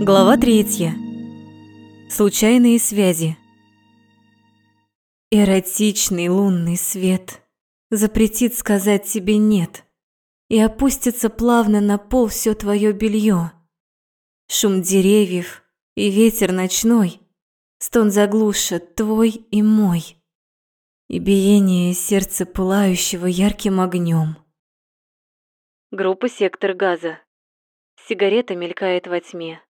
Глава третья. Случайные связи. Эротичный лунный свет запретит сказать тебе «нет» и опустится плавно на пол все твое белье. Шум деревьев и ветер ночной стон заглушат твой и мой, и биение сердца пылающего ярким огнем. Группа «Сектор газа». Сигарета мелькает во тьме.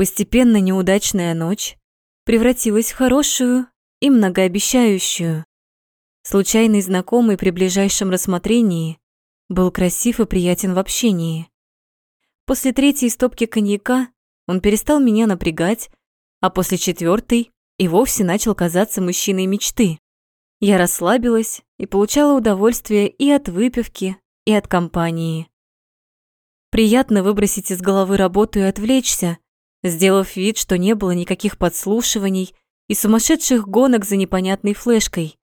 Постепенно неудачная ночь превратилась в хорошую и многообещающую. Случайный знакомый при ближайшем рассмотрении был красив и приятен в общении. После третьей стопки коньяка он перестал меня напрягать, а после четвертой и вовсе начал казаться мужчиной мечты. Я расслабилась и получала удовольствие и от выпивки, и от компании. Приятно выбросить из головы работу и отвлечься, сделав вид, что не было никаких подслушиваний и сумасшедших гонок за непонятной флешкой.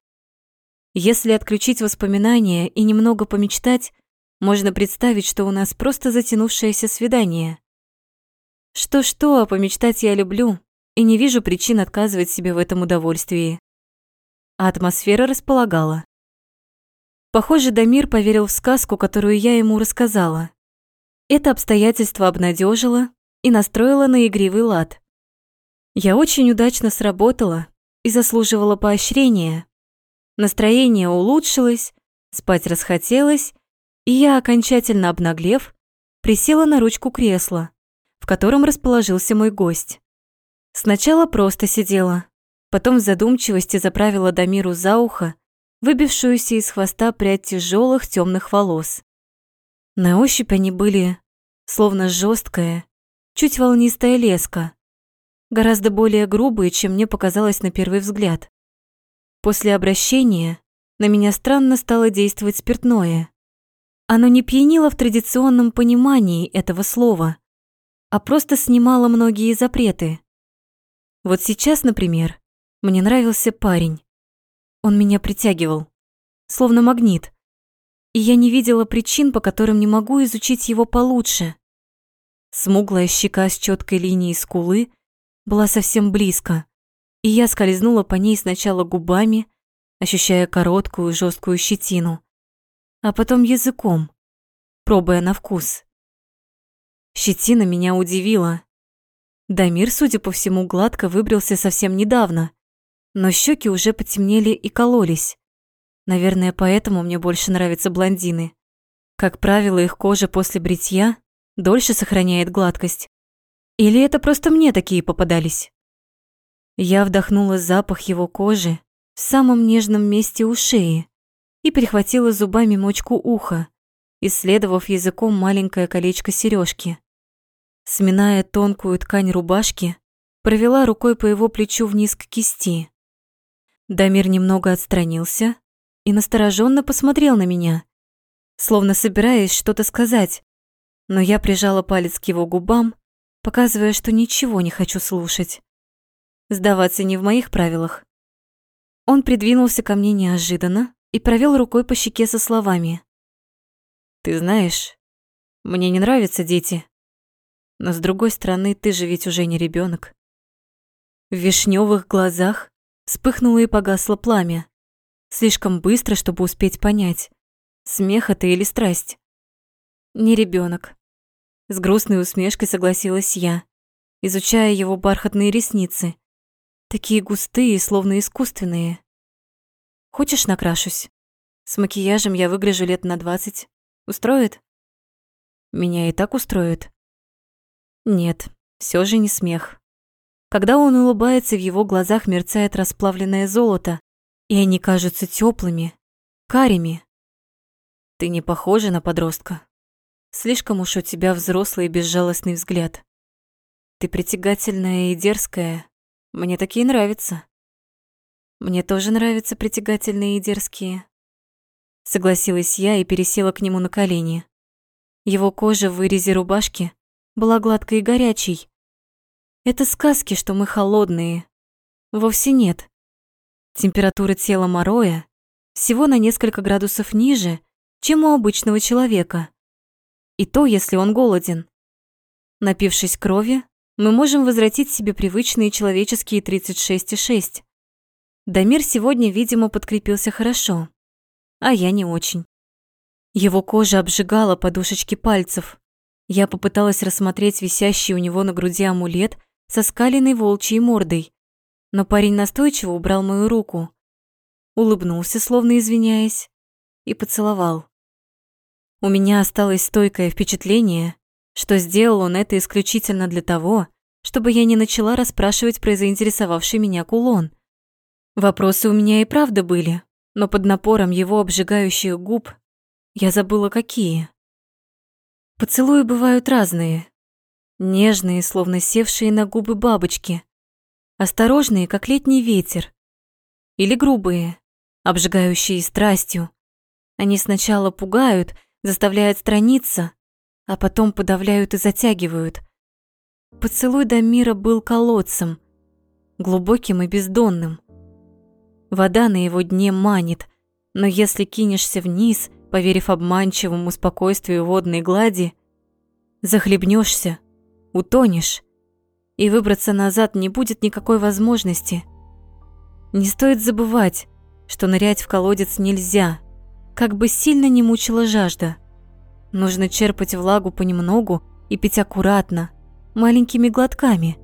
Если отключить воспоминания и немного помечтать, можно представить, что у нас просто затянувшееся свидание. Что-что, а помечтать я люблю и не вижу причин отказывать себе в этом удовольствии. А атмосфера располагала. Похоже, Дамир поверил в сказку, которую я ему рассказала. Это обстоятельство обнадежило и настроила на игривый лад. Я очень удачно сработала и заслуживала поощрения. Настроение улучшилось, спать расхотелось, и я, окончательно обнаглев, присела на ручку кресла, в котором расположился мой гость. Сначала просто сидела, потом в задумчивости заправила Дамиру за ухо, выбившуюся из хвоста прядь тяжелых темных волос. На ощупь они были словно жесткая, чуть волнистая леска, гораздо более грубые, чем мне показалось на первый взгляд. После обращения на меня странно стало действовать спиртное. Оно не пьянило в традиционном понимании этого слова, а просто снимало многие запреты. Вот сейчас, например, мне нравился парень. Он меня притягивал, словно магнит. И я не видела причин, по которым не могу изучить его получше. Смуглая щека с четкой линией скулы была совсем близко, и я скользнула по ней сначала губами, ощущая короткую жесткую щетину, а потом языком, пробуя на вкус. Щетина меня удивила. Дамир, судя по всему, гладко выбрился совсем недавно, но щеки уже потемнели и кололись. Наверное, поэтому мне больше нравятся блондины. Как правило, их кожа после бритья дольше сохраняет гладкость. Или это просто мне такие попадались? Я вдохнула запах его кожи в самом нежном месте у шеи и перехватила зубами мочку уха, исследовав языком маленькое колечко сережки. Сминая тонкую ткань рубашки, провела рукой по его плечу вниз к кисти. Дамир немного отстранился и настороженно посмотрел на меня, словно собираясь что-то сказать, но я прижала палец к его губам, показывая, что ничего не хочу слушать. Сдаваться не в моих правилах. Он придвинулся ко мне неожиданно и провел рукой по щеке со словами. «Ты знаешь, мне не нравятся дети. Но с другой стороны, ты же ведь уже не ребенок. В вишневых глазах вспыхнуло и погасло пламя. Слишком быстро, чтобы успеть понять, смех это или страсть. Не ребенок. С грустной усмешкой согласилась я, изучая его бархатные ресницы. Такие густые, словно искусственные. Хочешь, накрашусь? С макияжем я выгляжу лет на двадцать. Устроит? Меня и так устроит. Нет, все же не смех. Когда он улыбается, в его глазах мерцает расплавленное золото, и они кажутся теплыми, карими. Ты не похожа на подростка. Слишком уж у тебя взрослый и безжалостный взгляд. Ты притягательная и дерзкая. Мне такие нравятся. Мне тоже нравятся притягательные и дерзкие. Согласилась я и пересела к нему на колени. Его кожа в вырезе рубашки была гладкой и горячей. Это сказки, что мы холодные. Вовсе нет. Температура тела Мороя всего на несколько градусов ниже, чем у обычного человека. И то, если он голоден. Напившись крови, мы можем возвратить себе привычные человеческие 36,6. Дамир сегодня, видимо, подкрепился хорошо, а я не очень. Его кожа обжигала подушечки пальцев. Я попыталась рассмотреть висящий у него на груди амулет со скаленной волчьей мордой, но парень настойчиво убрал мою руку, улыбнулся, словно извиняясь, и поцеловал. У меня осталось стойкое впечатление, что сделал он это исключительно для того, чтобы я не начала расспрашивать про заинтересовавший меня кулон. Вопросы у меня и правда были, но под напором его обжигающих губ я забыла какие. Поцелуи бывают разные. Нежные, словно севшие на губы бабочки. Осторожные, как летний ветер. Или грубые, обжигающие страстью. Они сначала пугают, заставляют страниться, а потом подавляют и затягивают. Поцелуй Дамира был колодцем, глубоким и бездонным. Вода на его дне манит, но если кинешься вниз, поверив обманчивому спокойствию водной глади, захлебнешься, утонешь, и выбраться назад не будет никакой возможности. Не стоит забывать, что нырять в колодец нельзя, как бы сильно не мучила жажда. Нужно черпать влагу понемногу и пить аккуратно, маленькими глотками.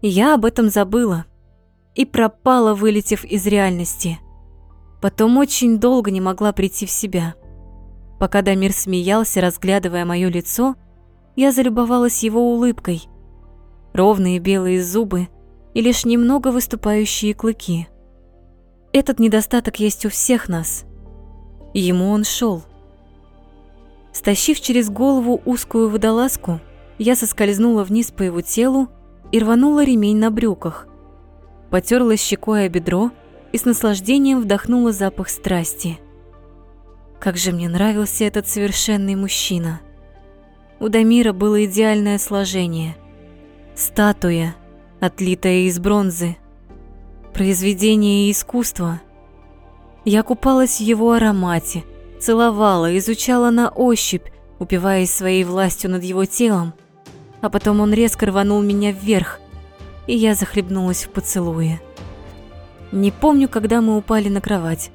Я об этом забыла и пропала, вылетев из реальности. Потом очень долго не могла прийти в себя. Пока Дамир смеялся, разглядывая моё лицо, я залюбовалась его улыбкой. Ровные белые зубы и лишь немного выступающие клыки. Этот недостаток есть у всех нас. Ему он шел. Стащив через голову узкую водолазку, я соскользнула вниз по его телу и рванула ремень на брюках. Потерлась щекой о бедро и с наслаждением вдохнула запах страсти. Как же мне нравился этот совершенный мужчина. У Дамира было идеальное сложение. Статуя, отлитая из бронзы. Произведение искусства. Я купалась в его аромате, целовала, изучала на ощупь, упиваясь своей властью над его телом. А потом он резко рванул меня вверх, и я захлебнулась в поцелуе. Не помню, когда мы упали на кровать.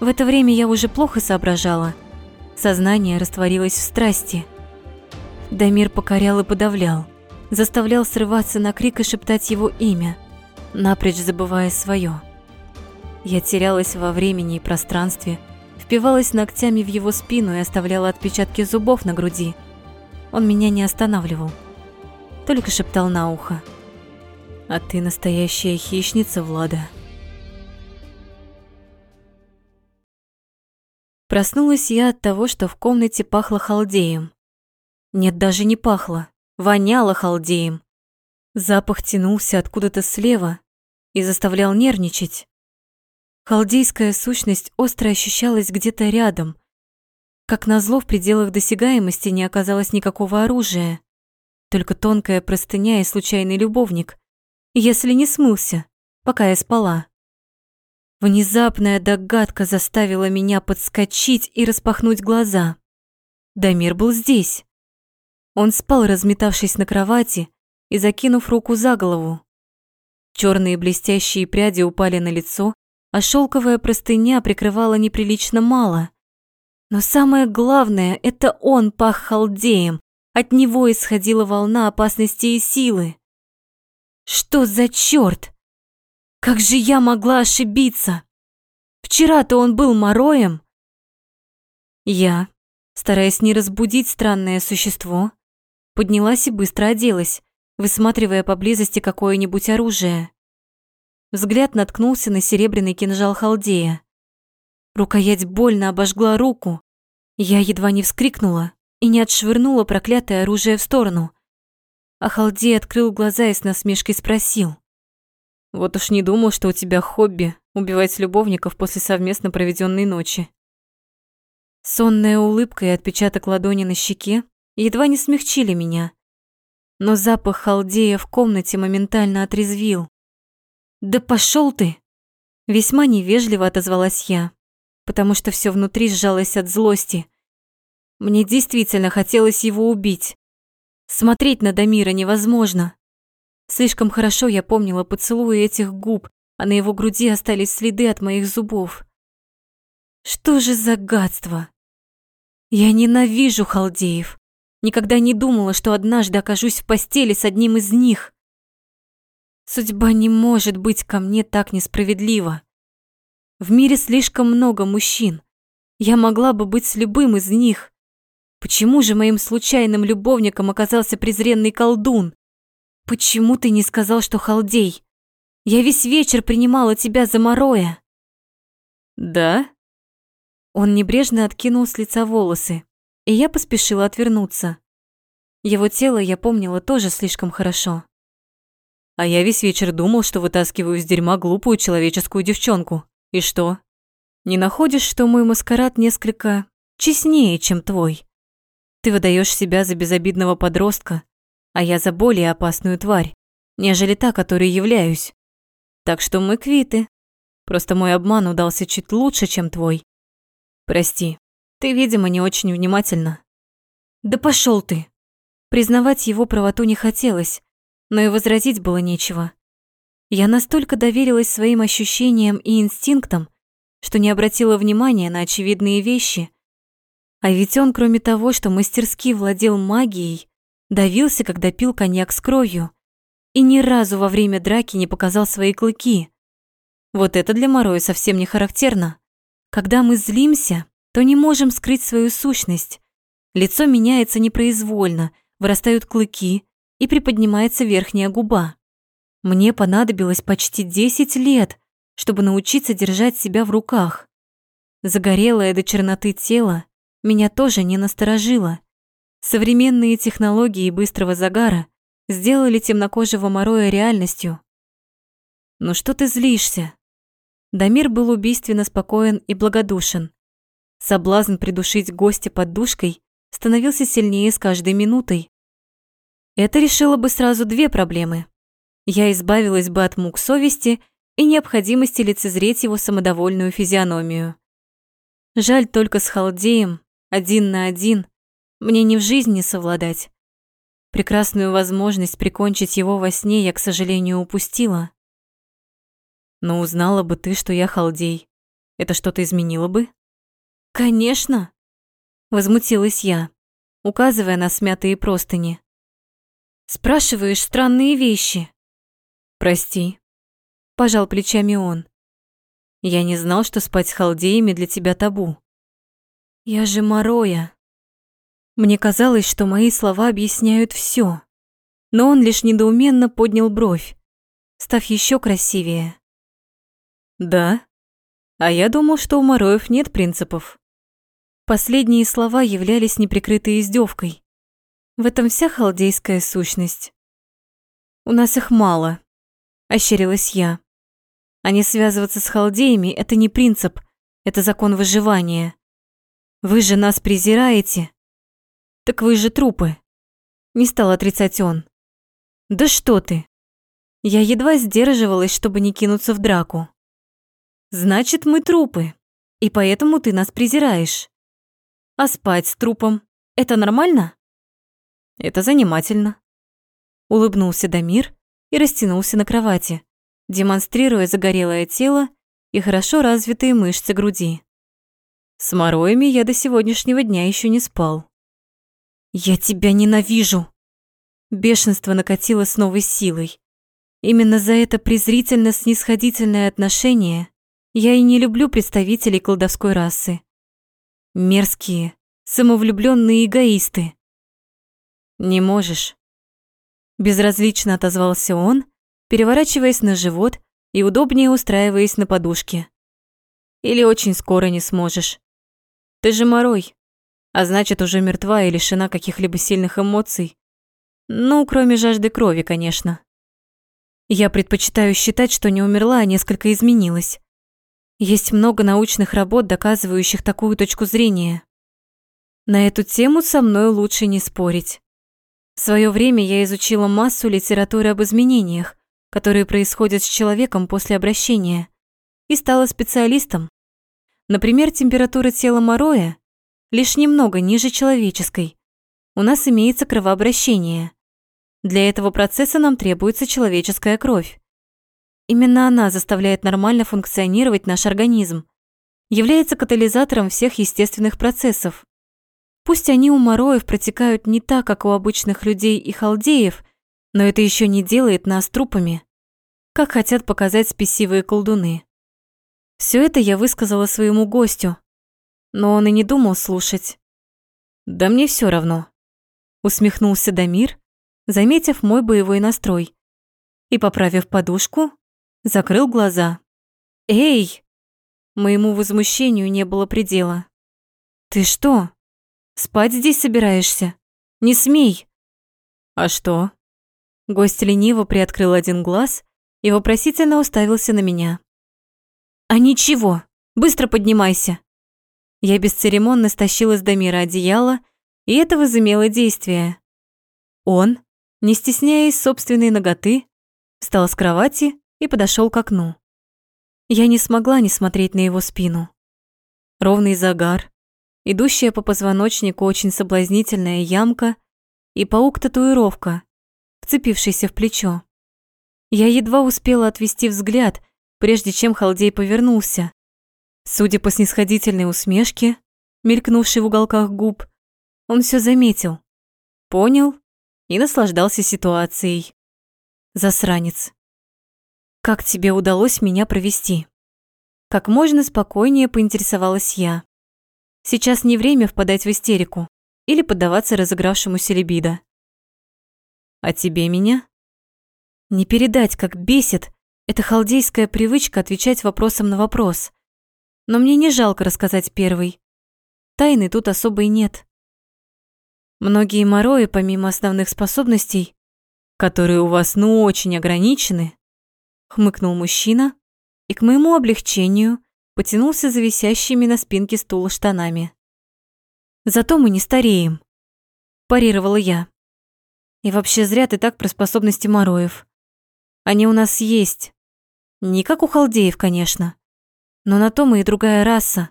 В это время я уже плохо соображала. Сознание растворилось в страсти. Дамир покорял и подавлял, заставлял срываться на крик и шептать его имя, напрочь забывая свое. Я терялась во времени и пространстве, впивалась ногтями в его спину и оставляла отпечатки зубов на груди. Он меня не останавливал, только шептал на ухо. «А ты настоящая хищница, Влада». Проснулась я от того, что в комнате пахло халдеем. Нет, даже не пахло, воняло халдеем. Запах тянулся откуда-то слева и заставлял нервничать. Халдейская сущность остро ощущалась где-то рядом. Как назло, в пределах досягаемости не оказалось никакого оружия, только тонкая простыня и случайный любовник, если не смылся, пока я спала. Внезапная догадка заставила меня подскочить и распахнуть глаза. Дамир был здесь. Он спал, разметавшись на кровати и закинув руку за голову. Черные блестящие пряди упали на лицо, а шелковая простыня прикрывала неприлично мало. Но самое главное – это он пах халдеем. От него исходила волна опасности и силы. Что за черт? Как же я могла ошибиться? Вчера-то он был мороем. Я, стараясь не разбудить странное существо, поднялась и быстро оделась, высматривая поблизости какое-нибудь оружие. Взгляд наткнулся на серебряный кинжал халдея. Рукоять больно обожгла руку. Я едва не вскрикнула и не отшвырнула проклятое оружие в сторону. А халдей открыл глаза и с насмешкой спросил. Вот уж не думал, что у тебя хобби убивать любовников после совместно проведенной ночи. Сонная улыбка и отпечаток ладони на щеке едва не смягчили меня. Но запах халдея в комнате моментально отрезвил. «Да пошел ты!» Весьма невежливо отозвалась я, потому что все внутри сжалось от злости. Мне действительно хотелось его убить. Смотреть на Дамира невозможно. Слишком хорошо я помнила поцелуи этих губ, а на его груди остались следы от моих зубов. Что же за гадство? Я ненавижу халдеев. Никогда не думала, что однажды окажусь в постели с одним из них. Судьба не может быть ко мне так несправедлива. В мире слишком много мужчин. Я могла бы быть с любым из них. Почему же моим случайным любовником оказался презренный колдун? Почему ты не сказал, что халдей? Я весь вечер принимала тебя за Мороя. Да? Он небрежно откинул с лица волосы, и я поспешила отвернуться. Его тело я помнила тоже слишком хорошо. А я весь вечер думал, что вытаскиваю из дерьма глупую человеческую девчонку. И что? Не находишь, что мой маскарад несколько честнее, чем твой? Ты выдаешь себя за безобидного подростка, а я за более опасную тварь, нежели та, которой являюсь. Так что мы квиты. Просто мой обман удался чуть лучше, чем твой. Прости, ты, видимо, не очень внимательна. Да пошел ты. Признавать его правоту не хотелось, но и возразить было нечего. Я настолько доверилась своим ощущениям и инстинктам, что не обратила внимания на очевидные вещи, а ведь он, кроме того, что мастерски владел магией, давился, когда пил коньяк с кровью, и ни разу во время драки не показал свои клыки. Вот это для Мороя совсем не характерно. Когда мы злимся, то не можем скрыть свою сущность. Лицо меняется непроизвольно, вырастают клыки и приподнимается верхняя губа. Мне понадобилось почти 10 лет, чтобы научиться держать себя в руках. Загорелое до черноты тело меня тоже не насторожило. Современные технологии быстрого загара сделали темнокожего Мороя реальностью. «Ну что ты злишься?» Дамир был убийственно спокоен и благодушен. Соблазн придушить гостя под душкой становился сильнее с каждой минутой. Это решило бы сразу две проблемы. Я избавилась бы от мук совести и необходимости лицезреть его самодовольную физиономию. Жаль только с Халдеем один на один, мне не в жизни совладать. Прекрасную возможность прикончить его во сне я, к сожалению, упустила. Но узнала бы ты, что я халдей. Это что-то изменило бы? Конечно, возмутилась я, указывая на смятые простыни. Спрашиваешь странные вещи. Прости, пожал плечами он. Я не знал, что спать с халдеями для тебя табу. Я же Мороя. Мне казалось, что мои слова объясняют все, но он лишь недоуменно поднял бровь, став еще красивее. Да? А я думал, что у Мороев нет принципов. Последние слова являлись неприкрытой издевкой. В этом вся халдейская сущность. У нас их мало, ощерилась я. Не связываться с халдеями – это не принцип, это закон выживания. Вы же нас презираете. Так вы же трупы. Не стал отрицать он. Да что ты? Я едва сдерживалась, чтобы не кинуться в драку. Значит, мы трупы, и поэтому ты нас презираешь. А спать с трупом – это нормально? Это занимательно. Улыбнулся Дамир и растянулся на кровати, демонстрируя загорелое тело и хорошо развитые мышцы груди. С мороями я до сегодняшнего дня еще не спал. «Я тебя ненавижу!» Бешенство накатило с новой силой. Именно за это презрительно-снисходительное отношение я и не люблю представителей колдовской расы. Мерзкие, самовлюбленные эгоисты. «Не можешь». Безразлично отозвался он, переворачиваясь на живот и удобнее устраиваясь на подушке. «Или очень скоро не сможешь. Ты же Морой, а значит, уже мертва и лишена каких-либо сильных эмоций. Ну, кроме жажды крови, конечно. Я предпочитаю считать, что не умерла, а несколько изменилась. Есть много научных работ, доказывающих такую точку зрения. На эту тему со мной лучше не спорить. В своё время я изучила массу литературы об изменениях, которые происходят с человеком после обращения, и стала специалистом. Например, температура тела Мороя лишь немного ниже человеческой, у нас имеется кровообращение. Для этого процесса нам требуется человеческая кровь. Именно она заставляет нормально функционировать наш организм, является катализатором всех естественных процессов. Пусть они у мороев протекают не так, как у обычных людей и халдеев, но это еще не делает нас трупами, как хотят показать спесивые колдуны. Все это я высказала своему гостю, но он и не думал слушать. «Да мне все равно», — усмехнулся Дамир, заметив мой боевой настрой, и, поправив подушку, закрыл глаза. «Эй!» Моему возмущению не было предела. «Ты что, спать здесь собираешься? Не смей!» «А что?» Гость лениво приоткрыл один глаз и вопросительно уставился на меня. «А ничего, быстро поднимайся!» Я бесцеремонно стащила с Дамира одеяло, и это возымело действие. Он, не стесняясь собственной ноготы, встал с кровати и подошел к окну. Я не смогла не смотреть на его спину. Ровный загар, идущая по позвоночнику очень соблазнительная ямка и паук-татуировка, вцепившийся в плечо. Я едва успела отвести взгляд, прежде чем халдей повернулся. Судя по снисходительной усмешке, мелькнувшей в уголках губ, он все заметил, понял и наслаждался ситуацией. Засранец. Как тебе удалось меня провести? Как можно спокойнее поинтересовалась я. Сейчас не время впадать в истерику или поддаваться разыгравшемуся либидо. А тебе меня? Не передать, как бесит эта халдейская привычка отвечать вопросом на вопрос. Но мне не жалко рассказать первый. Тайны тут особой нет. Многие морои, помимо основных способностей, которые у вас ну очень ограничены, хмыкнул мужчина и, к моему облегчению, потянулся за висящими на спинке стула штанами. «Зато мы не стареем», – парировала я. «И вообще зря ты так про способности Мороев. Они у нас есть. Не как у халдеев, конечно, но на то мы и другая раса.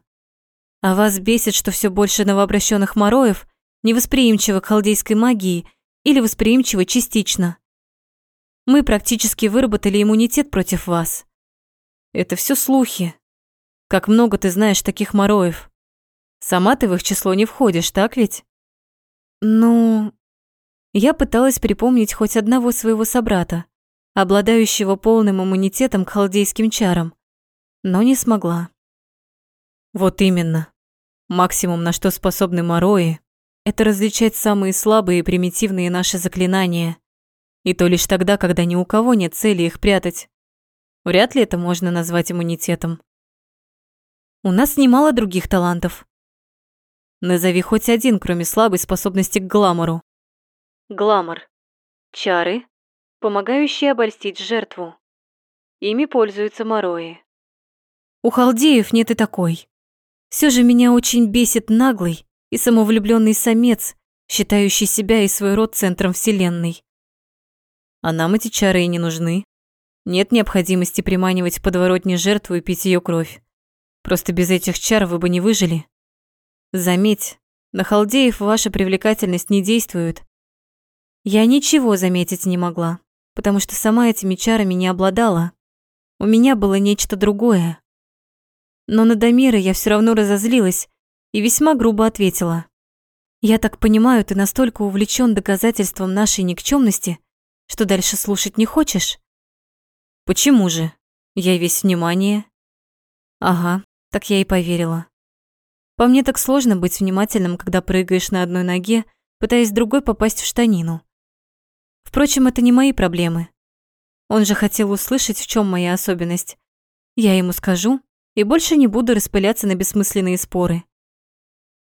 А вас бесит, что все больше новообращенных Мороев невосприимчивы к халдейской магии или восприимчивы частично. Мы практически выработали иммунитет против вас. Это все слухи. Как много ты знаешь таких мороев. Сама ты в их число не входишь, так ведь? Ну, я пыталась припомнить хоть одного своего собрата, обладающего полным иммунитетом к халдейским чарам, но не смогла. Вот именно. Максимум, на что способны морои, это различать самые слабые и примитивные наши заклинания. И то лишь тогда, когда ни у кого нет цели их прятать. Вряд ли это можно назвать иммунитетом. У нас немало других талантов. Назови хоть один, кроме слабой способности к гламору. Гламор. Чары, помогающие обольстить жертву. Ими пользуются морои. У халдеев нет и такой. Все же меня очень бесит наглый и самовлюбленный самец, считающий себя и свой род центром вселенной. А нам эти чары и не нужны. Нет необходимости приманивать в подворотне жертву и пить ее кровь. Просто без этих чар вы бы не выжили. Заметь, на халдеев ваша привлекательность не действует. Я ничего заметить не могла, потому что сама этими чарами не обладала. У меня было нечто другое. Но на Дамира я все равно разозлилась и весьма грубо ответила. «Я так понимаю, ты настолько увлечен доказательством нашей никчемности, что дальше слушать не хочешь? Почему же? Я весь внимание. Ага, так я и поверила. По мне так сложно быть внимательным, когда прыгаешь на одной ноге, пытаясь другой попасть в штанину. Впрочем, это не мои проблемы. Он же хотел услышать, в чем моя особенность. Я ему скажу и больше не буду распыляться на бессмысленные споры.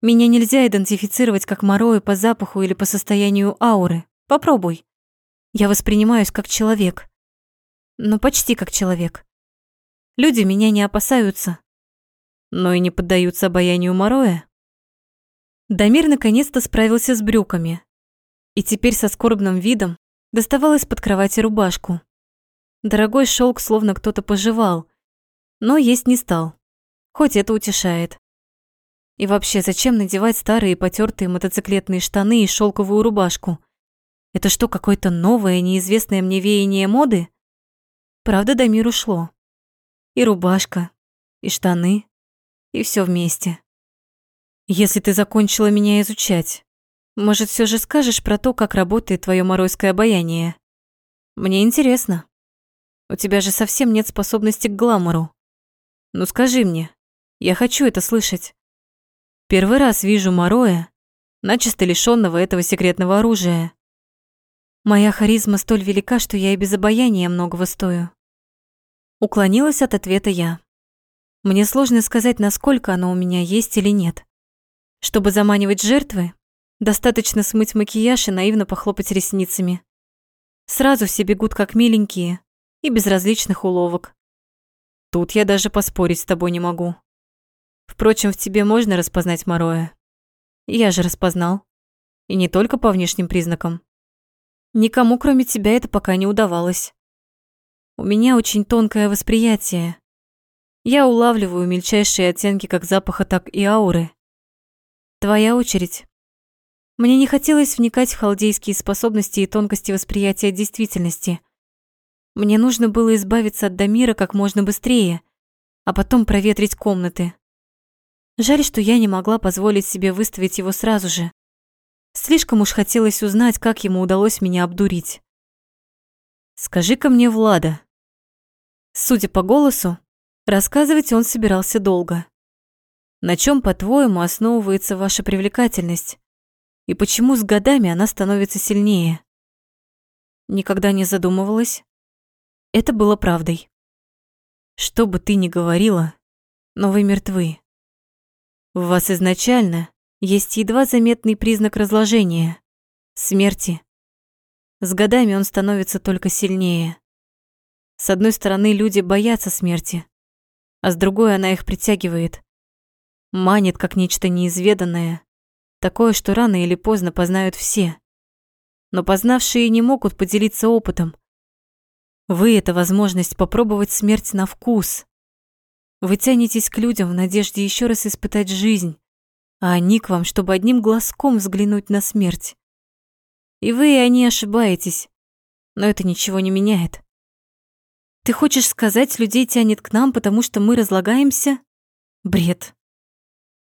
Меня нельзя идентифицировать как морою по запаху или по состоянию ауры. Попробуй. Я воспринимаюсь как человек. Ну, почти как человек. Люди меня не опасаются, но и не поддаются обаянию Мороя. Дамир наконец-то справился с брюками и теперь со скорбным видом доставал из-под кровати рубашку. Дорогой шелк словно кто-то пожевал, но есть не стал, хоть это утешает. И вообще, зачем надевать старые потертые мотоциклетные штаны и шелковую рубашку? Это что, какое-то новое, неизвестное мне веяние моды? Правда, до миру шло. И рубашка, и штаны, и все вместе. Если ты закончила меня изучать, может, все же скажешь про то, как работает твое моройское обаяние? Мне интересно. У тебя же совсем нет способности к гламуру. Ну скажи мне, я хочу это слышать. Первый раз вижу Мороя, начисто лишённого этого секретного оружия. Моя харизма столь велика, что я и без обаяния многого стою. Уклонилась от ответа я. Мне сложно сказать, насколько оно у меня есть или нет. Чтобы заманивать жертвы, Достаточно смыть макияж и наивно похлопать ресницами. Сразу все бегут как миленькие и без различных уловок. Тут я даже поспорить с тобой не могу. Впрочем, в тебе можно распознать Мороя. Я же распознал. И не только по внешним признакам. Никому, кроме тебя, это пока не удавалось. У меня очень тонкое восприятие. Я улавливаю мельчайшие оттенки как запаха, так и ауры. Твоя очередь. Мне не хотелось вникать в халдейские способности и тонкости восприятия действительности. Мне нужно было избавиться от Дамира как можно быстрее, а потом проветрить комнаты. Жаль, что я не могла позволить себе выставить его сразу же. Слишком уж хотелось узнать, как ему удалось меня обдурить. «Скажи-ка мне, Влада». Судя по голосу, рассказывать он собирался долго. «На чем, по-твоему, основывается ваша привлекательность?» И почему с годами она становится сильнее? Никогда не задумывалась. Это было правдой. Что бы ты ни говорила, но вы мертвы. В вас изначально есть едва заметный признак разложения – смерти. С годами он становится только сильнее. С одной стороны, люди боятся смерти, а с другой она их притягивает. Манит, как нечто неизведанное, Такое, что рано или поздно познают все. Но познавшие не могут поделиться опытом. Вы — это возможность попробовать смерть на вкус. Вы тянетесь к людям в надежде еще раз испытать жизнь, а они к вам, чтобы одним глазком взглянуть на смерть. И вы, и они ошибаетесь, но это ничего не меняет. Ты хочешь сказать, людей тянет к нам, потому что мы разлагаемся? Бред.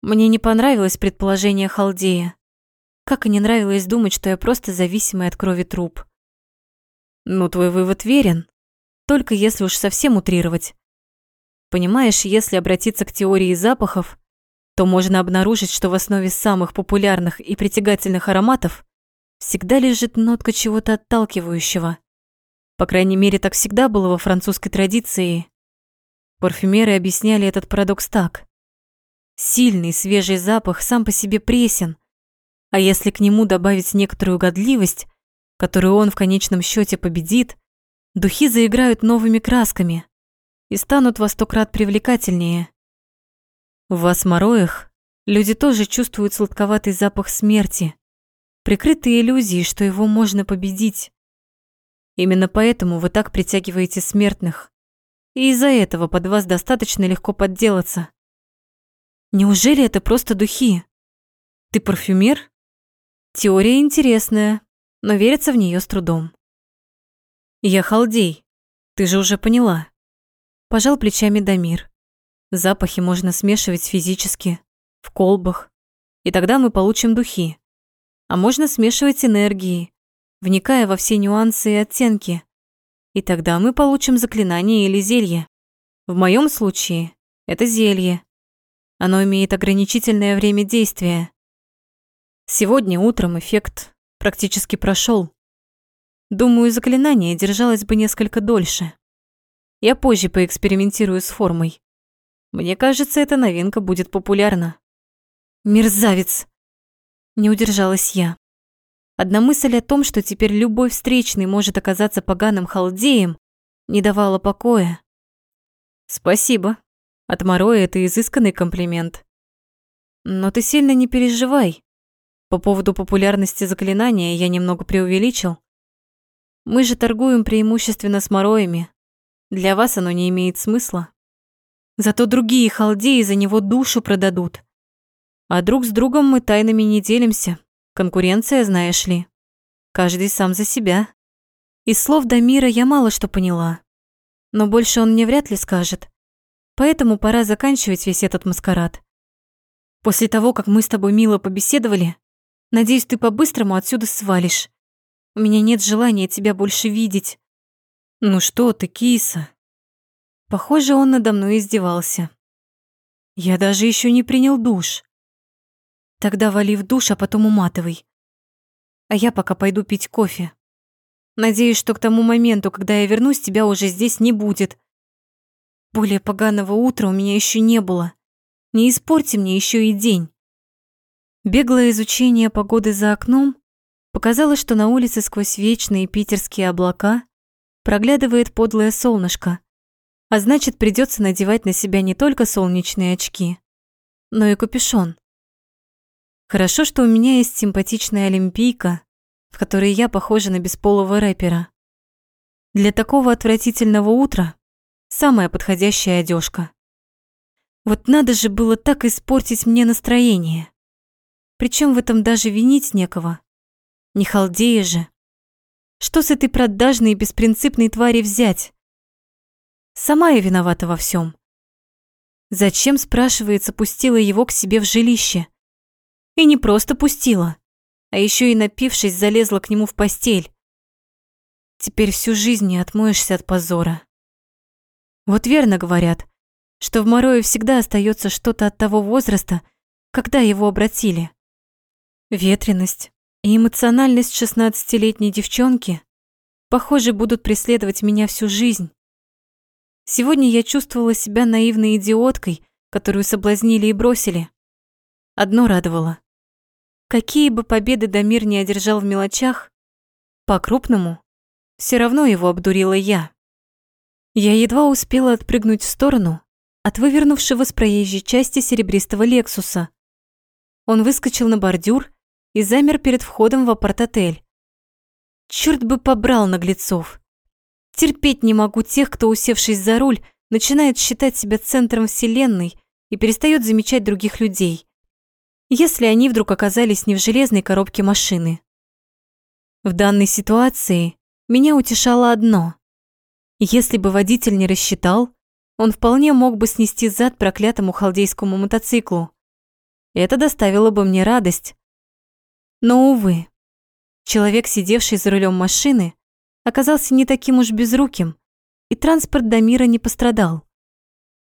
Мне не понравилось предположение Халдея. Как и не нравилось думать, что я просто зависимый от крови труп. Ну, твой вывод верен, только если уж совсем утрировать. Понимаешь, если обратиться к теории запахов, то можно обнаружить, что в основе самых популярных и притягательных ароматов всегда лежит нотка чего-то отталкивающего. По крайней мере, так всегда было во французской традиции. Парфюмеры объясняли этот парадокс так. Сильный свежий запах сам по себе пресен, а если к нему добавить некоторую годливость, которую он в конечном счете победит, духи заиграют новыми красками и станут во сто крат привлекательнее. В осмороях люди тоже чувствуют сладковатый запах смерти, прикрытые иллюзией, что его можно победить. Именно поэтому вы так притягиваете смертных, и из-за этого под вас достаточно легко подделаться. Неужели это просто духи? Ты парфюмер? Теория интересная, но верится в нее с трудом. Я халдей, ты же уже поняла. Пожал плечами Дамир. Запахи можно смешивать физически, в колбах, и тогда мы получим духи. А можно смешивать энергии, вникая во все нюансы и оттенки. И тогда мы получим заклинание или зелье. В моем случае это зелье. Оно имеет ограничительное время действия. Сегодня утром эффект практически прошел. Думаю, заклинание держалось бы несколько дольше. Я позже поэкспериментирую с формой. Мне кажется, эта новинка будет популярна. Мерзавец! Не удержалась я. Одна мысль о том, что теперь любой встречный может оказаться поганым халдеем, не давала покоя. Спасибо, от Мороя это изысканный комплимент. Но ты сильно не переживай. По поводу популярности заклинания я немного преувеличил. Мы же торгуем преимущественно с Мороями. Для вас оно не имеет смысла. Зато другие халдеи за него душу продадут. А друг с другом мы тайнами не делимся. Конкуренция, знаешь ли. Каждый сам за себя. Из слов Дамира я мало что поняла. Но больше он мне вряд ли скажет. Поэтому пора заканчивать весь этот маскарад. После того, как мы с тобой мило побеседовали, надеюсь, ты по-быстрому отсюда свалишь. У меня нет желания тебя больше видеть. Ну что ты, киса? Похоже, он надо мной издевался. Я даже еще не принял душ. Тогда вали в душ, а потом уматывай. А я пока пойду пить кофе. Надеюсь, что к тому моменту, когда я вернусь, тебя уже здесь не будет. Более поганого утра у меня еще не было. Не испорти мне еще и день. Беглое изучение погоды за окном показало, что на улице сквозь вечные питерские облака проглядывает подлое солнышко, а значит, придется надевать на себя не только солнечные очки, но и капюшон. Хорошо, что у меня есть симпатичная олимпийка, в которой я похожа на бесполого рэпера. Для такого отвратительного утра самая подходящая одежка. Вот надо же было так испортить мне настроение. Причем в этом даже винить некого. Не халдея же. Что с этой продажной и беспринципной твари взять? Сама я виновата во всем. Зачем, спрашивается, пустила его к себе в жилище? И не просто пустила, а еще и напившись, залезла к нему в постель. Теперь всю жизнь не отмоешься от позора. Вот верно говорят, что в Морое всегда остается что-то от того возраста, когда его обратили. Ветренность и эмоциональность шестнадцатилетней девчонки, похоже, будут преследовать меня всю жизнь. Сегодня я чувствовала себя наивной идиоткой, которую соблазнили и бросили. Одно радовало. Какие бы победы Дамир не одержал в мелочах, по-крупному, все равно его обдурила я. Я едва успела отпрыгнуть в сторону от вывернувшего с проезжей части серебристого Лексуса. Он выскочил на бордюр и замер перед входом в апарт-отель. Чёрт бы побрал наглецов. Терпеть не могу тех, кто, усевшись за руль, начинает считать себя центром вселенной и перестает замечать других людей если они вдруг оказались не в железной коробке машины. В данной ситуации меня утешало одно. Если бы водитель не рассчитал, он вполне мог бы снести зад проклятому халдейскому мотоциклу. Это доставило бы мне радость. Но, увы, человек, сидевший за рулем машины, оказался не таким уж безруким, и транспорт до мира не пострадал.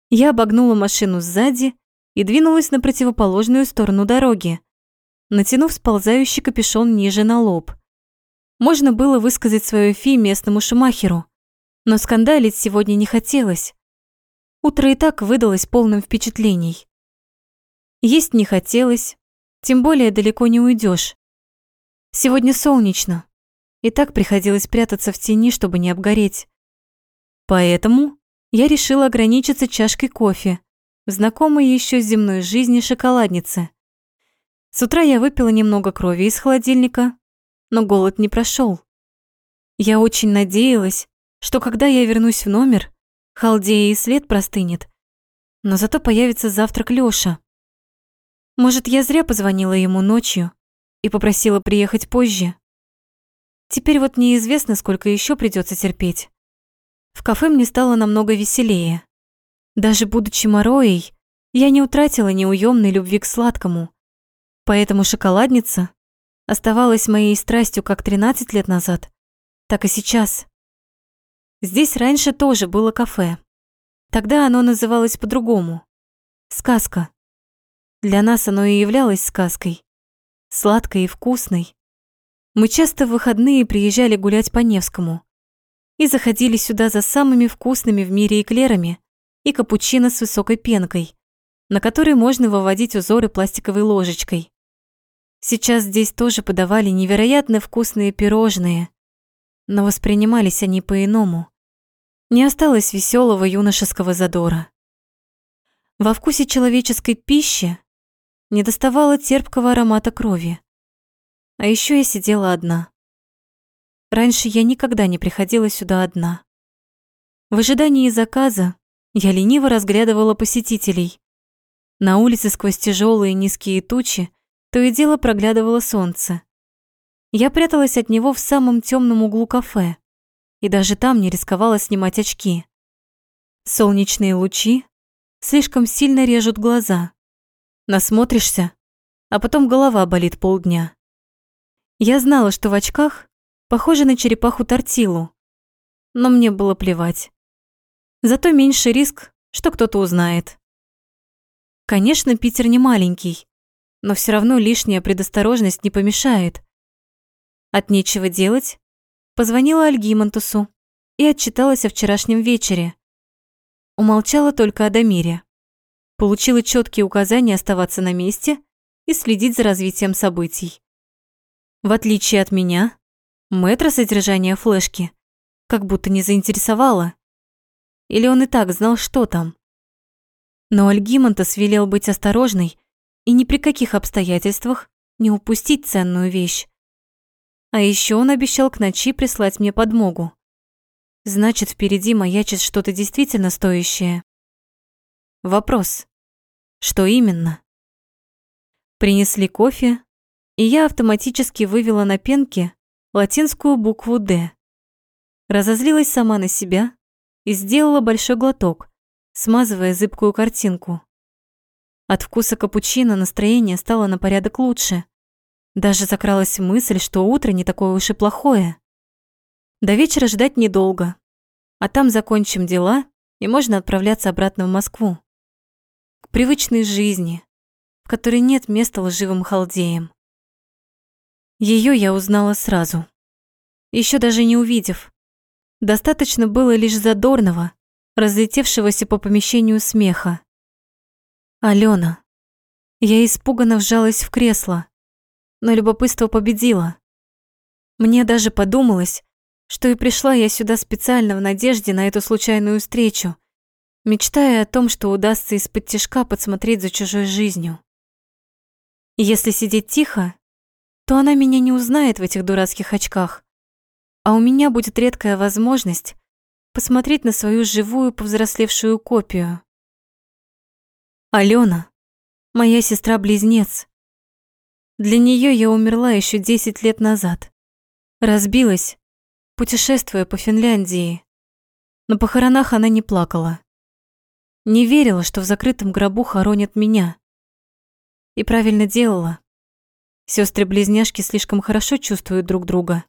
Я обогнула машину сзади и двинулась на противоположную сторону дороги, натянув сползающий капюшон ниже на лоб. Можно было высказать свою фи местному шумахеру, но скандалить сегодня не хотелось. Утро и так выдалось полным впечатлений. Есть не хотелось, тем более далеко не уйдешь. Сегодня солнечно, и так приходилось прятаться в тени, чтобы не обгореть. Поэтому я решила ограничиться чашкой кофе знакомой еще земной жизни шоколаднице. С утра я выпила немного крови из холодильника, но голод не прошел. Я очень надеялась, что когда я вернусь в номер, халдея и след простынет, но зато появится завтрак Лёша. Может, я зря позвонила ему ночью и попросила приехать позже. Теперь вот неизвестно, сколько еще придется терпеть. В кафе мне стало намного веселее. Даже будучи мороей, я не утратила неуемной любви к сладкому. Поэтому шоколадница оставалась моей страстью как 13 лет назад, так и сейчас. Здесь раньше тоже было кафе. Тогда оно называлось по-другому. Сказка. Для нас оно и являлось сказкой. Сладкой и вкусной. Мы часто в выходные приезжали гулять по Невскому и заходили сюда за самыми вкусными в мире эклерами, и капучино с высокой пенкой, на которой можно выводить узоры пластиковой ложечкой. Сейчас здесь тоже подавали невероятно вкусные пирожные, но воспринимались они по-иному. Не осталось веселого юношеского задора. Во вкусе человеческой пищи не доставало терпкого аромата крови. А еще я сидела одна. Раньше я никогда не приходила сюда одна. В ожидании заказа я лениво разглядывала посетителей. На улице сквозь тяжелые низкие тучи то и дело проглядывало солнце. Я пряталась от него в самом темном углу кафе и даже там не рисковала снимать очки. Солнечные лучи слишком сильно режут глаза. Насмотришься, а потом голова болит полдня. Я знала, что в очках похоже на черепаху тортилу, но мне было плевать. Зато меньше риск, что кто-то узнает. Конечно, Питер не маленький, но все равно лишняя предосторожность не помешает. От нечего делать позвонила Альгимантусу и отчиталась о вчерашнем вечере. Умолчала только о Дамире. Получила четкие указания оставаться на месте и следить за развитием событий. В отличие от меня, мэтра содержания флешки как будто не заинтересовало. Или он и так знал, что там. Но Альгимантас велел быть осторожной и ни при каких обстоятельствах не упустить ценную вещь. А еще он обещал к ночи прислать мне подмогу. Значит, впереди маячит что-то действительно стоящее. Вопрос. Что именно? Принесли кофе, и я автоматически вывела на пенке латинскую букву «Д». Разозлилась сама на себя и сделала большой глоток, смазывая зыбкую картинку. От вкуса капучино настроение стало на порядок лучше. Даже закралась мысль, что утро не такое уж и плохое. До вечера ждать недолго. А там закончим дела, и можно отправляться обратно в Москву. К привычной жизни, в которой нет места лживым халдеям. Ее я узнала сразу. Еще даже не увидев. Достаточно было лишь задорного, разлетевшегося по помещению смеха. Алена. Я испуганно вжалась в кресло, но любопытство победило. Мне даже подумалось, что и пришла я сюда специально в надежде на эту случайную встречу, мечтая о том, что удастся из-под тишка подсмотреть за чужой жизнью. если сидеть тихо, то она меня не узнает в этих дурацких очках, а у меня будет редкая возможность посмотреть на свою живую повзрослевшую копию. Алена, моя сестра-близнец. Для нее я умерла еще 10 лет назад. Разбилась путешествуя по Финляндии. На похоронах она не плакала. Не верила, что в закрытом гробу хоронят меня. И правильно делала. сестры близняшки слишком хорошо чувствуют друг друга.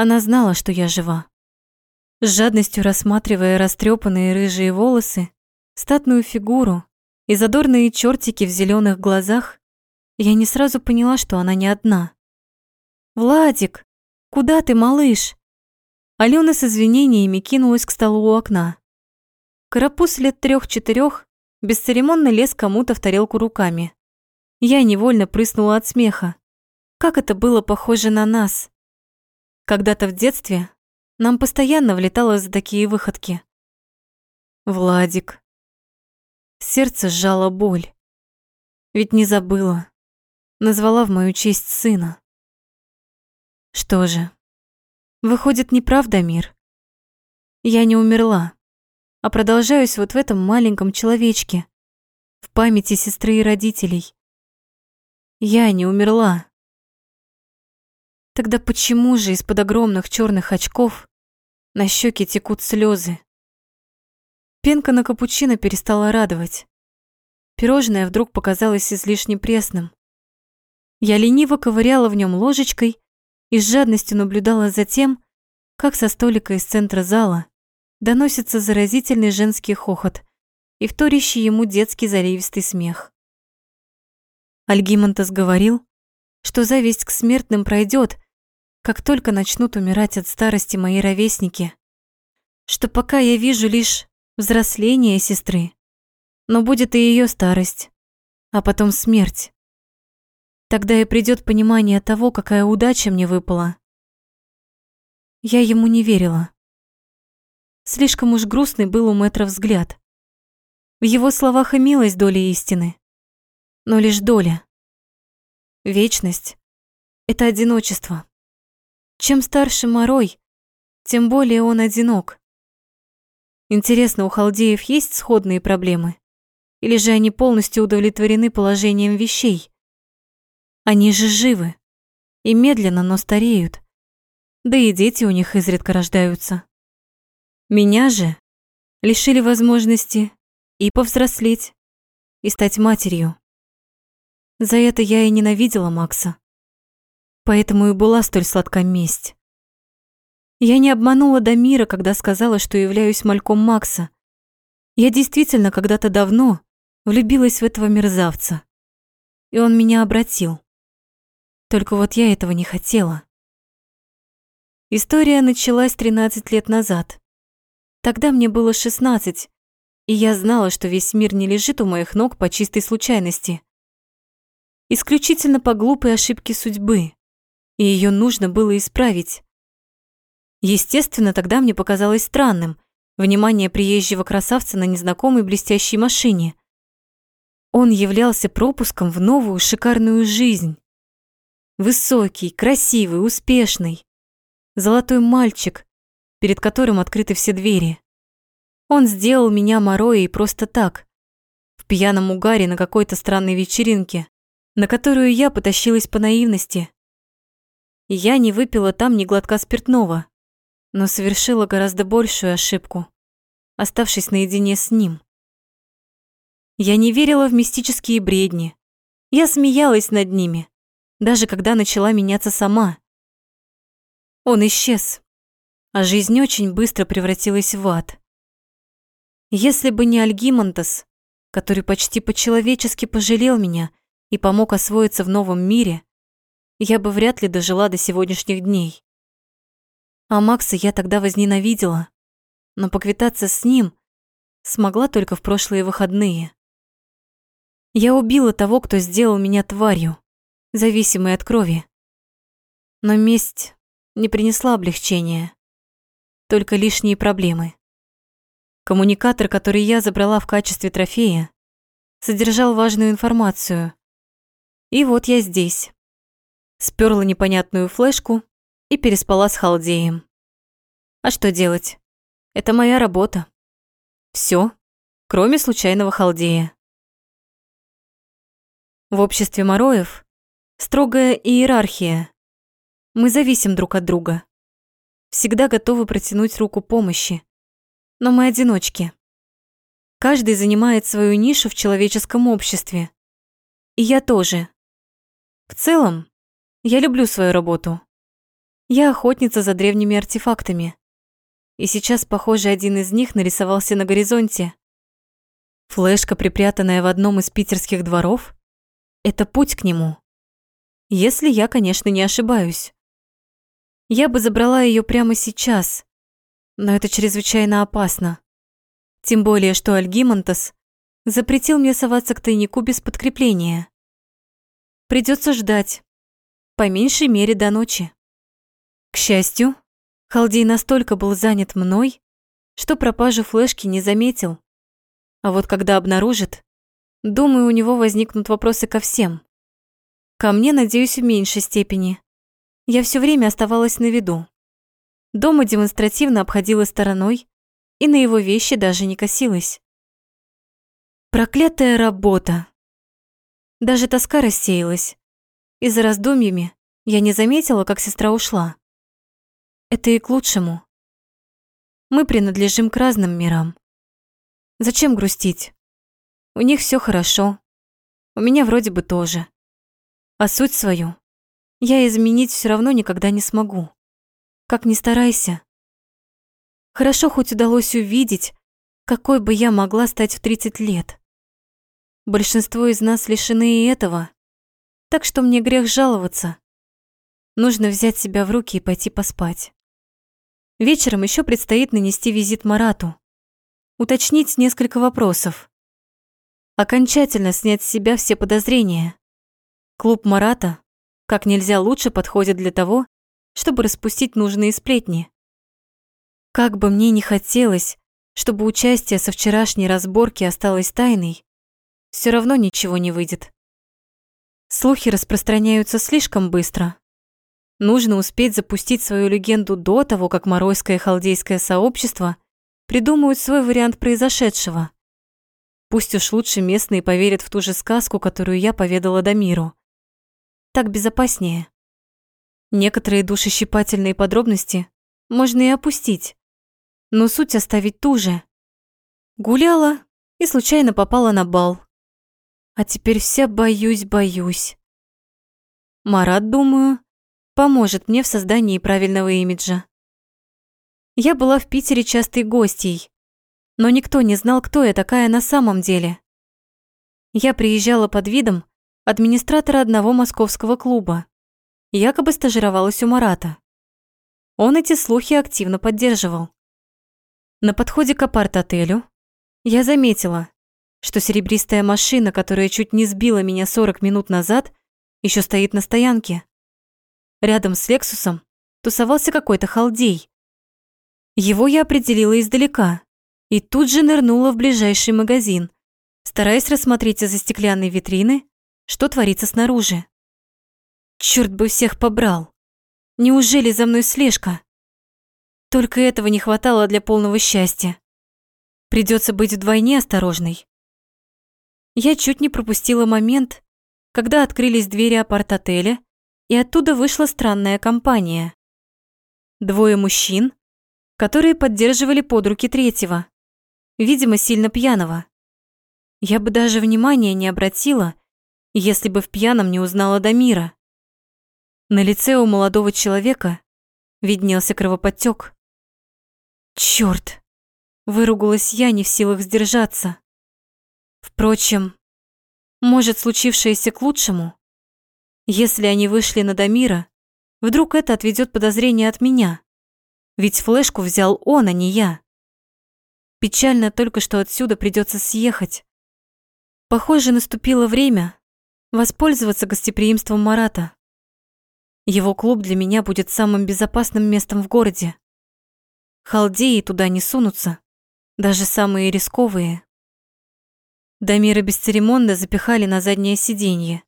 Она знала, что я жива. С жадностью рассматривая растрепанные рыжие волосы, статную фигуру и задорные чертики в зеленых глазах, я не сразу поняла, что она не одна. «Владик, куда ты, малыш?» Алена с извинениями кинулась к столу у окна. Карапуз лет трех-четырех бесцеремонно лез кому-то в тарелку руками. Я невольно прыснула от смеха. Как это было похоже на нас. Когда-то в детстве нам постоянно влетало за такие выходки. Владик. Сердце сжало боль. Ведь не забыла. Назвала в мою честь сына. Что же, Выходит, неправда мир. Я не умерла, а продолжаюсь вот в этом маленьком человечке, в памяти сестры и родителей. Я не умерла. Тогда почему же из-под огромных черных очков на щеки текут слезы? Пенка на капучино перестала радовать. Пирожное вдруг показалось излишне пресным. Я лениво ковыряла в нем ложечкой и с жадностью наблюдала за тем, как со столика из центра зала доносится заразительный женский хохот и вторящий ему детский заливистый смех. Альгимантас говорил, что зависть к смертным пройдет, как только начнут умирать от старости мои ровесники, что пока я вижу лишь взросление сестры, но будет и ее старость, а потом смерть. Тогда и придет понимание того, какая удача мне выпала. Я ему не верила. Слишком уж грустный был у мэтра взгляд. В его словах имелась доля истины, но лишь доля. Вечность — это одиночество. Чем старше Морой, тем более он одинок. Интересно, у халдеев есть сходные проблемы? Или же они полностью удовлетворены положением вещей? Они же живы и медленно, но стареют. Да и дети у них изредка рождаются. Меня же лишили возможности и повзрослеть, и стать матерью. За это я и ненавидела Макса. Поэтому и была столь сладка месть. Я не обманула Дамира, когда сказала, что являюсь мальком Макса. Я действительно когда-то давно влюбилась в этого мерзавца. И он меня обратил. Только вот я этого не хотела. История началась 13 лет назад. Тогда мне было 16, и я знала, что весь мир не лежит у моих ног по чистой случайности. Исключительно по глупой ошибке судьбы, и ее нужно было исправить. Естественно, тогда мне показалось странным внимание приезжего красавца на незнакомой блестящей машине. Он являлся пропуском в новую шикарную жизнь. Высокий, красивый, успешный. Золотой мальчик, перед которым открыты все двери. Он сделал меня Мороей просто так, в пьяном угаре на какой-то странной вечеринке, на которую я потащилась по наивности. Я не выпила там ни глотка спиртного, но совершила гораздо большую ошибку, оставшись наедине с ним. Я не верила в мистические бредни. Я смеялась над ними, даже когда начала меняться сама. Он исчез, а жизнь очень быстро превратилась в ад. Если бы не Альгимонтас, который почти по-человечески пожалел меня и помог освоиться в новом мире, я бы вряд ли дожила до сегодняшних дней. А Макса я тогда возненавидела, но поквитаться с ним смогла только в прошлые выходные. Я убила того, кто сделал меня тварью, зависимой от крови. Но месть не принесла облегчения, только лишние проблемы. Коммуникатор, который я забрала в качестве трофея, содержал важную информацию. И вот я здесь. Сперла непонятную флешку и переспала с халдеем. А что делать? Это моя работа. Все, кроме случайного халдея. В обществе Мороев строгая иерархия. Мы зависим друг от друга. Всегда готовы протянуть руку помощи. Но мы одиночки. Каждый занимает свою нишу в человеческом обществе. И я тоже. В целом, я люблю свою работу. Я охотница за древними артефактами. И сейчас, похоже, один из них нарисовался на горизонте. Флешка, припрятанная в одном из питерских дворов, это путь к нему. Если я, конечно, не ошибаюсь. Я бы забрала ее прямо сейчас, но это чрезвычайно опасно. Тем более, что Альгимонтас запретил мне соваться к тайнику без подкрепления. Придется ждать, по меньшей мере до ночи. К счастью, Халдей настолько был занят мной, что пропажу флешки не заметил. А вот когда обнаружит, думаю, у него возникнут вопросы ко всем. Ко мне, надеюсь, в меньшей степени. Я все время оставалась на виду. Дома демонстративно обходила стороной и на его вещи даже не косилась. Проклятая работа. Даже тоска рассеялась. И за раздумьями я не заметила, как сестра ушла. Это и к лучшему. Мы принадлежим к разным мирам. Зачем грустить? У них все хорошо. У меня вроде бы тоже. А суть свою я изменить все равно никогда не смогу. Как ни старайся. Хорошо хоть удалось увидеть, какой бы я могла стать в 30 лет. Большинство из нас лишены и этого, так что мне грех жаловаться. Нужно взять себя в руки и пойти поспать. Вечером еще предстоит нанести визит Марату, уточнить несколько вопросов, окончательно снять с себя все подозрения. Клуб Марата как нельзя лучше подходит для того, чтобы распустить нужные сплетни. Как бы мне ни хотелось, чтобы участие со вчерашней разборки осталось тайной, все равно ничего не выйдет. Слухи распространяются слишком быстро, Нужно успеть запустить свою легенду до того, как Моройское и Халдейское сообщество придумают свой вариант произошедшего. Пусть уж лучше местные поверят в ту же сказку, которую я поведала Дамиру. Так безопаснее. Некоторые душещипательные подробности можно и опустить, но суть оставить ту же. Гуляла и случайно попала на бал. А теперь вся боюсь-боюсь. Марат, думаю, поможет мне в создании правильного имиджа. Я была в Питере частой гостьей, но никто не знал, кто я такая на самом деле. Я приезжала под видом администратора одного московского клуба. Якобы стажировалась у Марата. Он эти слухи активно поддерживал. На подходе к апарт-отелю я заметила, что серебристая машина, которая чуть не сбила меня 40 минут назад, еще стоит на стоянке. Рядом с Лексусом тусовался какой-то халдей. Его я определила издалека и тут же нырнула в ближайший магазин, стараясь рассмотреть из-за стеклянной витрины, что творится снаружи. Черт бы всех побрал! Неужели за мной слежка? Только этого не хватало для полного счастья. Придется быть вдвойне осторожной. Я чуть не пропустила момент, когда открылись двери апарт-отеля, и оттуда вышла странная компания. Двое мужчин, которые поддерживали под руки третьего, видимо, сильно пьяного. Я бы даже внимания не обратила, если бы в пьяном не узнала Дамира. На лице у молодого человека виднелся кровоподтек. Черт! Выругалась я, не в силах сдержаться. Впрочем, может, случившееся к лучшему? Если они вышли на Дамира, вдруг это отведет подозрение от меня. Ведь флешку взял он, а не я. Печально только, что отсюда придется съехать. Похоже, наступило время воспользоваться гостеприимством Марата. Его клуб для меня будет самым безопасным местом в городе. Халдеи туда не сунутся, даже самые рисковые. Дамира бесцеремонно запихали на заднее сиденье,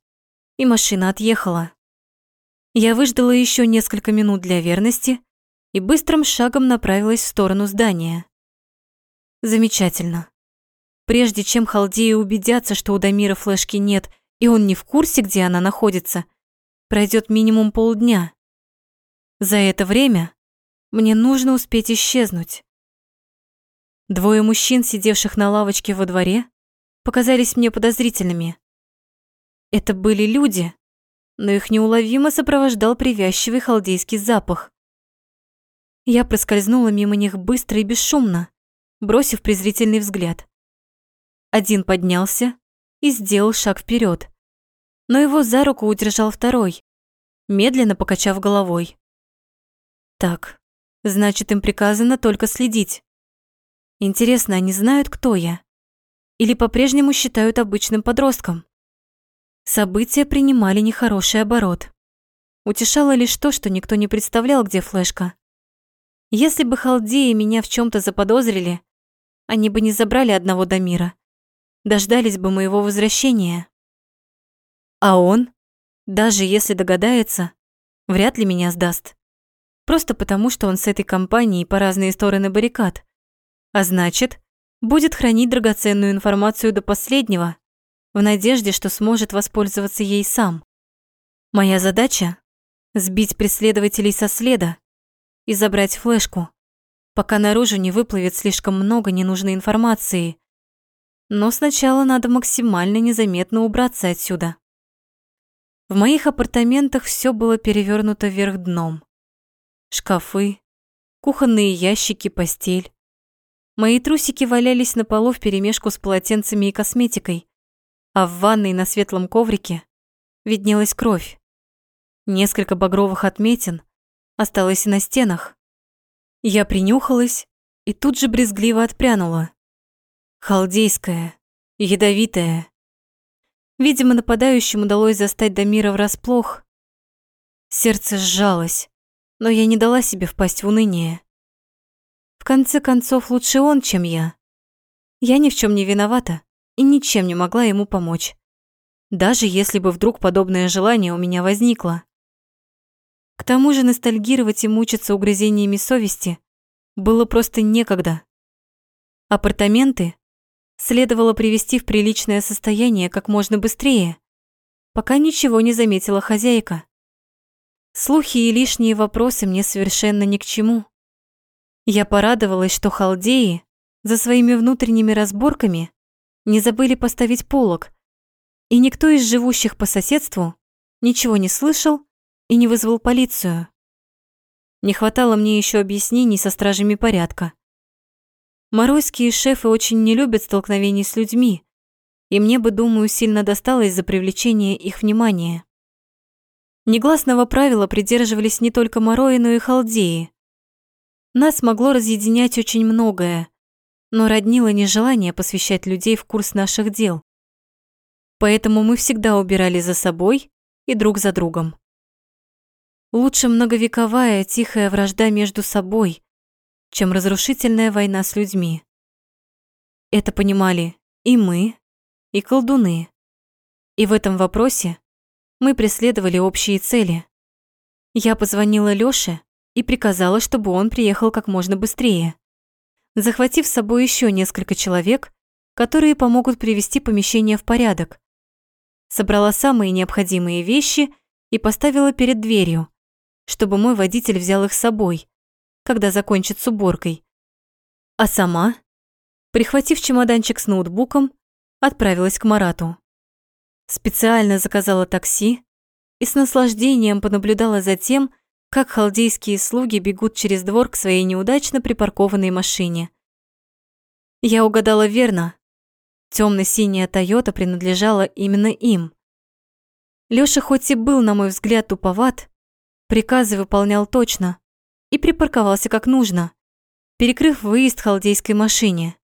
и машина отъехала. Я выждала еще несколько минут для верности и быстрым шагом направилась в сторону здания. Замечательно. Прежде чем халдеи убедятся, что у Дамира флешки нет, и он не в курсе, где она находится, пройдет минимум полдня. За это время мне нужно успеть исчезнуть. Двое мужчин, сидевших на лавочке во дворе, показались мне подозрительными. Это были люди, но их неуловимо сопровождал привязчивый халдейский запах. Я проскользнула мимо них быстро и бесшумно, бросив презрительный взгляд. Один поднялся и сделал шаг вперед, но его за руку удержал второй, медленно покачав головой. Так, значит, им приказано только следить. Интересно, они знают, кто я? Или по-прежнему считают обычным подростком. События принимали нехороший оборот. Утешало лишь то, что никто не представлял, где флешка. Если бы халдеи меня в чем то заподозрили, они бы не забрали одного Дамира. Дождались бы моего возвращения. А он, даже если догадается, вряд ли меня сдаст. Просто потому, что он с этой компанией по разные стороны баррикад. А значит, будет хранить драгоценную информацию до последнего, в надежде, что сможет воспользоваться ей сам. Моя задача – сбить преследователей со следа и забрать флешку, пока наружу не выплывет слишком много ненужной информации. Но сначала надо максимально незаметно убраться отсюда. В моих апартаментах все было перевернуто вверх дном. Шкафы, кухонные ящики, постель. Мои трусики валялись на полу вперемешку с полотенцами и косметикой, а в ванной на светлом коврике виднелась кровь. Несколько багровых отметин осталось и на стенах. Я принюхалась и тут же брезгливо отпрянула. Халдейская, ядовитая. Видимо, нападающим удалось застать Дамира врасплох. Сердце сжалось, но я не дала себе впасть в уныние. В конце концов, лучше он, чем я. Я ни в чем не виновата и ничем не могла ему помочь. Даже если бы вдруг подобное желание у меня возникло. К тому же ностальгировать и мучиться угрызениями совести было просто некогда. Апартаменты следовало привести в приличное состояние как можно быстрее, пока ничего не заметила хозяйка. Слухи и лишние вопросы мне совершенно ни к чему. Я порадовалась, что халдеи за своими внутренними разборками не забыли поставить полог, и никто из живущих по соседству ничего не слышал и не вызвал полицию. Не хватало мне еще объяснений со стражами порядка. Моройские шефы очень не любят столкновений с людьми, и мне бы, думаю, сильно досталось за привлечение их внимания. Негласного правила придерживались не только Морои, но и халдеи. Нас могло разъединять очень многое, но роднило нежелание посвящать людей в курс наших дел. Поэтому мы всегда убирали за собой и друг за другом. Лучше многовековая тихая вражда между собой, чем разрушительная война с людьми. Это понимали и мы, и колдуны. И в этом вопросе мы преследовали общие цели. Я позвонила Лёше и приказала, чтобы он приехал как можно быстрее, захватив с собой еще несколько человек, которые помогут привести помещение в порядок. Собрала самые необходимые вещи и поставила перед дверью, чтобы мой водитель взял их с собой, когда закончит с уборкой. А сама, прихватив чемоданчик с ноутбуком, отправилась к Марату. Специально заказала такси и с наслаждением понаблюдала за тем, как халдейские слуги бегут через двор к своей неудачно припаркованной машине. Я угадала верно. Темно-синяя Тойота принадлежала именно им. Лёша хоть и был, на мой взгляд, туповат, приказы выполнял точно, и припарковался как нужно, перекрыв выезд халдейской машине.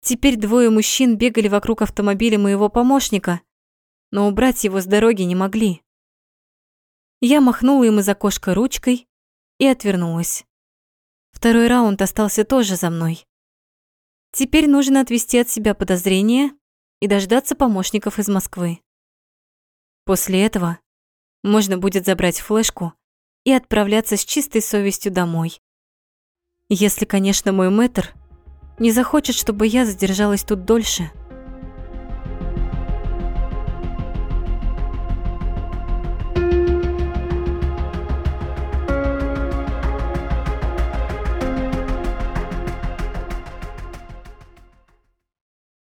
Теперь двое мужчин бегали вокруг автомобиля моего помощника, но убрать его с дороги не могли. Я махнула им из окошка ручкой и отвернулась. Второй раунд остался тоже за мной. Теперь нужно отвести от себя подозрения и дождаться помощников из Москвы. После этого можно будет забрать флешку и отправляться с чистой совестью домой. Если, конечно, мой мэтр не захочет, чтобы я задержалась тут дольше.